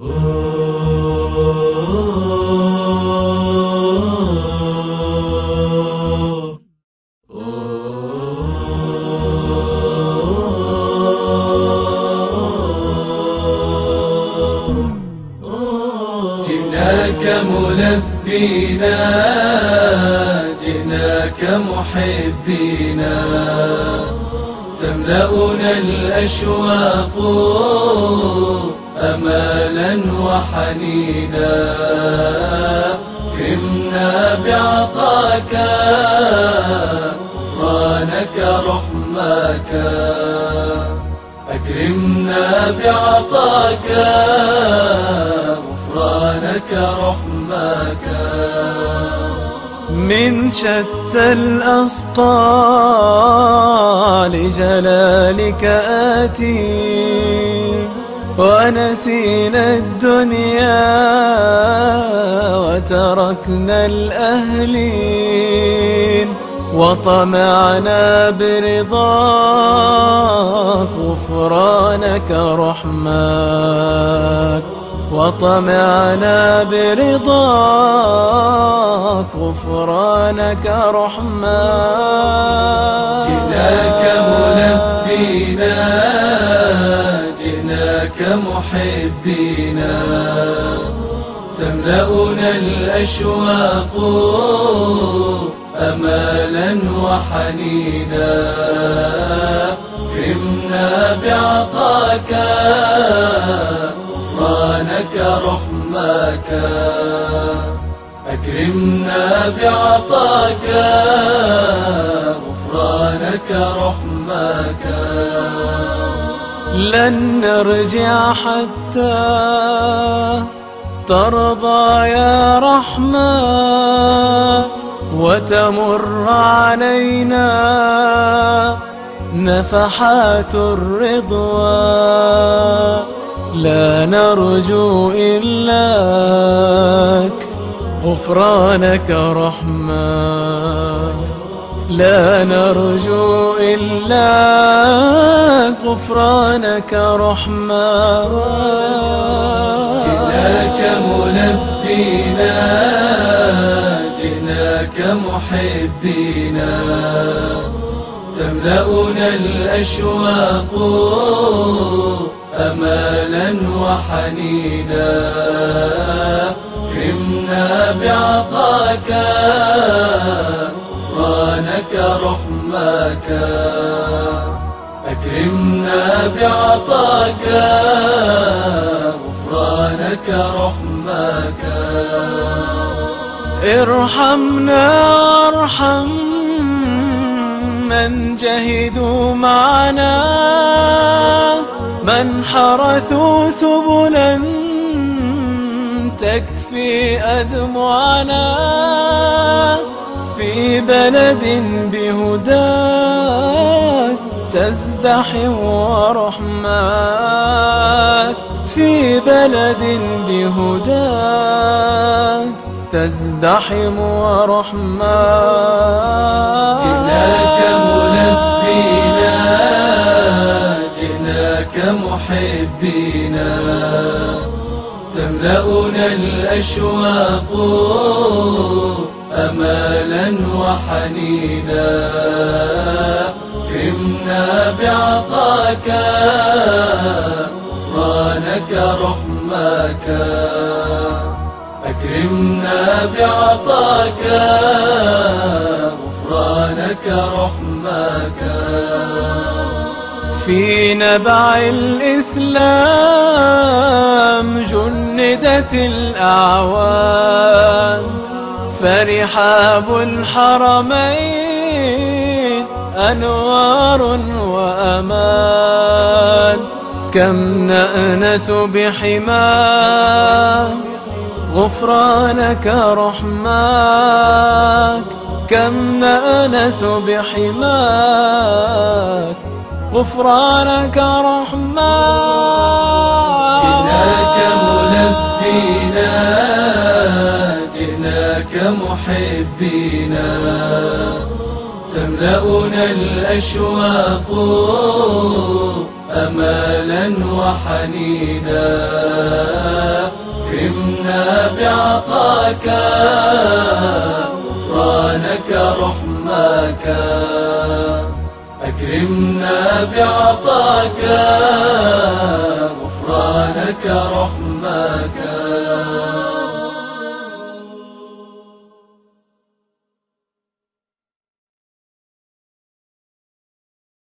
جئناك ملبينا جئناك محبينا. تملأنا الأشواق أمالا وحنينا. كرمنا بعطاك غفرانك رحمك أكرمنا بعطاك غفرانك رحمك من شتى الأسقال جلالك آتي. ونسينا الدنيا وتركنا الأهلين وطمعنا برضاك غفرانك رحمك وطمعنا برضاك غفرانك رحمك جئناك ملبينا جئناك محبينا تملأنا الأشواق أمالا وحنينا. كرمنا بعطاك غفرانك رحمك أكرمنا بعطاك غفرانك رحمك لن نرجع حتى ترضى يا رحمن وتمر علينا نفحات الرضوان. لا نرجو إلاك غفرانك رحمن. لا نرجو إلاك غفرانك رحمن جئناك ملبينا جئناك محبينا. تملأنا الأشواق أمالا وحنينا. كرمنا بعطاك غفرانك رحمك أكرمنا بعطاك غفرانك رحمك. ارحمنا وارحم من جهدوا معنا من حرثوا سبلا تكفي أدمعنا. في بلد بهداك تزدحم ورحماك في بلد بهداك تزدحم ورحماك جئناك ملبينا جئناك محبينا. تملأنا الأشواق أمالا وحنينا. كرمنا بعطاك غفرانك رحمك أكرمنا بعطاك غفرانك رحمك في نبع الإسلام جندت الأعوان فرحاب الحرمين أنوار وأمان كم نأنس بحماه غفرانك رحماك كم نأنس بحماك غفرانك رحماك جئناك ملبينا كمحبينا تملأنا الأشواق أمالا وحنينا. كرمنا بعطاك غفرانك رحماك. أكرمنا بعطاك غفرانك رحماك.